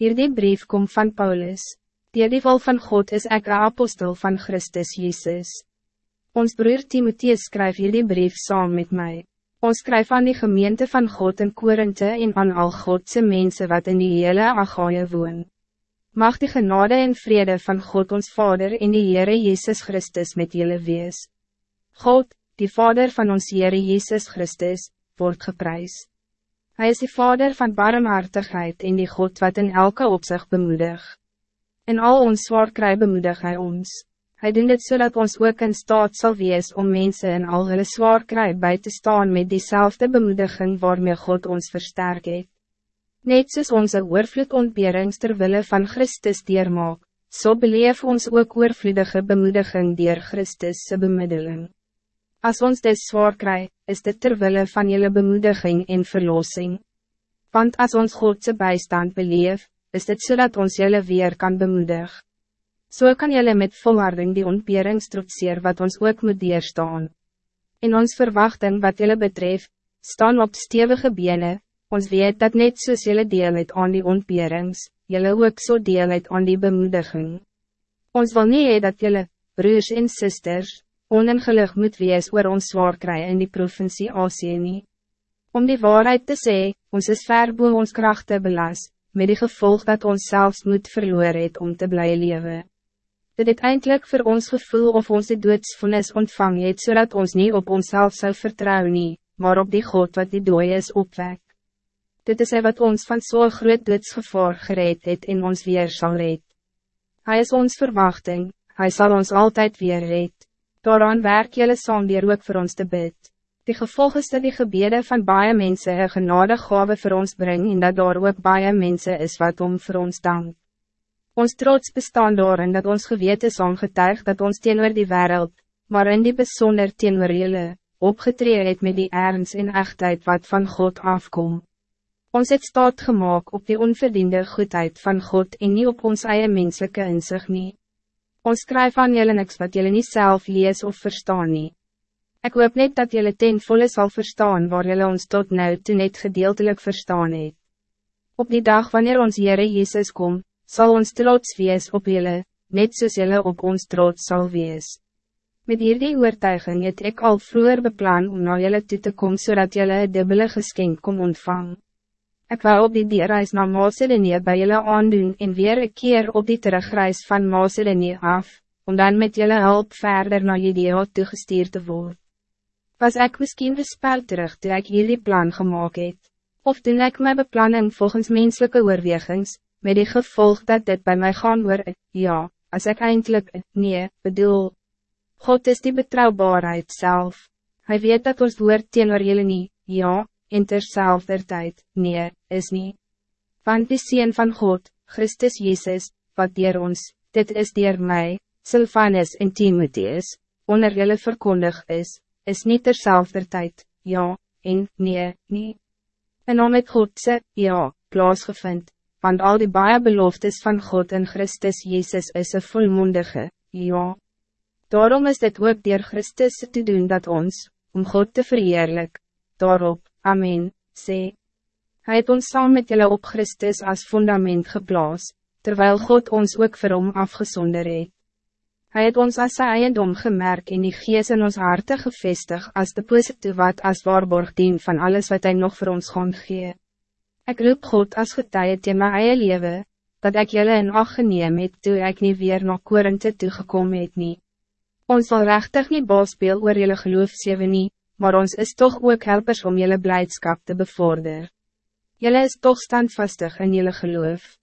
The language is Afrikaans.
Hierdie brief kom van Paulus. Dier die wil van God is ek een apostel van Christus Jezus. Ons broer Timotheus skryf hierdie brief saam met mij. Ons skryf aan die gemeente van God in Korinthe en aan al Godse mensen wat in die hele Agaie woon. Mag die genade en vrede van God ons Vader en die Heere Jezus Christus met jullie wees. God, die Vader van ons Heere Jezus Christus, wordt geprijsd. Hij is de vader van barmhartigheid en die God wat in elke opzicht bemoedig. In al ons zwaar kry bemoedig hij ons. Hij doet het zodat ons ook in staat zal wees om mensen in al hulle zwaar kry bij te staan met diezelfde bemoediging waarmee God ons versterk het. Net soos onze oorvloed ontberings terwille van Christus diermaak, so beleef ons ook oorvloedige bemoediging dier Christus' bemiddeling. Als ons dit zwaar krijgt, is dit terwille van jullie bemoediging en verlossing. Want als ons Godse bijstand beleef, is dit zodat ons jullie weer kan bemoedig. Zo so kan jullie met volharding die ontbering trotseer wat ons ook moet deerstaan. In ons verwachting wat jullie betreft, staan op stevige benen, ons weet dat net soos jullie deel het aan die ontberings, jullie ook so deel het aan die bemoediging. Ons wil niet dat jullie, broers en zusters, oningelig moet wees oor ons zwaar kry in die provincie Asie nie. Om die waarheid te zeggen, ons is ver boe ons krachten belas, met die gevolg dat ons zelfs moet verloor het om te blijven leven. Dit het eindelijk voor ons gevoel of ons die doodsvonnis ontvang het, zodat ons niet op onszelf zou vertrouwen, nie, maar op die God wat die dooi is opwek. Dit is hy wat ons van zo'n so groot doodsgevaar gereed het en ons weer zal red. Hij is ons verwachting, hij zal ons altijd weer red. Daaraan werk jylle saam dier ook voor ons te bid. Die gevolg is dat die gebede van baie mense een genade gave voor ons brengen en dat daar ook baie mense is wat om voor ons dank. Ons trots bestaan daarin dat ons gewete is getuig dat ons teenoor die wereld, maar in die besonder teenoor jylle, opgetree het met die ernst en echtheid wat van God afkom. Ons het staat gemaakt op die onverdiende goedheid van God en niet op ons eie menselijke inzicht niet. Ons skryf aan jullie niks wat jullie niet zelf lees of verstaan nie. Ek hoop net dat jullie ten volle sal verstaan waar jullie ons tot nou toe net gedeeltelijk verstaan het. Op die dag wanneer ons Heere Jezus kom, zal ons trots wees op jullie, net soos jullie op ons trots zal wees. Met hierdie oortuiging het ik al vroeger beplan om naar jullie toe te komen zodat jullie een dubbele geschenk kom ontvang. Ik wou op die dierreis naar Macedonië bij jullie aandoen en weer een keer op die terugreis van Macedonië af, om dan met jullie hulp verder naar Judea toegestuurd te worden. Was ik misschien verspeld terug toen ik jullie plan gemaakt het? Of toen ik mijn beplanning volgens menselijke oorwegings, met die gevolg dat dit bij mij gaan worden, ja, als ik eindelijk, nee, bedoel. God is die betrouwbaarheid zelf. Hij weet dat ons woord teenoor jullie niet, ja, en terzelfde tijd, nee, is niet. Want die Seen van God, Christus Jezus, wat dier ons, dit is dier mij, Sylvanus en Timotheus, onder jullie verkondig is, is niet terzelfde tijd, ja, en nee, nie. En om het Godse, ja, plaasgevind, want al die baie beloftes van God en Christus Jezus is een volmondige, ja. Daarom is dit ook dier Christus te doen dat ons, om God te verheerlijk, daarop, Amen, sê. Hij het ons saam met julle op Christus als fundament geplaas, terwijl God ons ook vir hom afgesonder het. Hy het ons as sy eiendom gemerk en die gees in ons harte gevestig as de positief wat as waarborg dien van alles wat hij nog voor ons gaan gee. Ek roep God as getuie teen my eie lewe, dat ik jullie in acht geneem het toe ek nie weer na Korinthe toegekom het nie. Ons zal rechtig nie bal speel oor jylle geloof sewe nie, maar ons is toch ook helpers om jullie blijdschap te bevorderen. Jullie is toch standvastig in jullie geloof.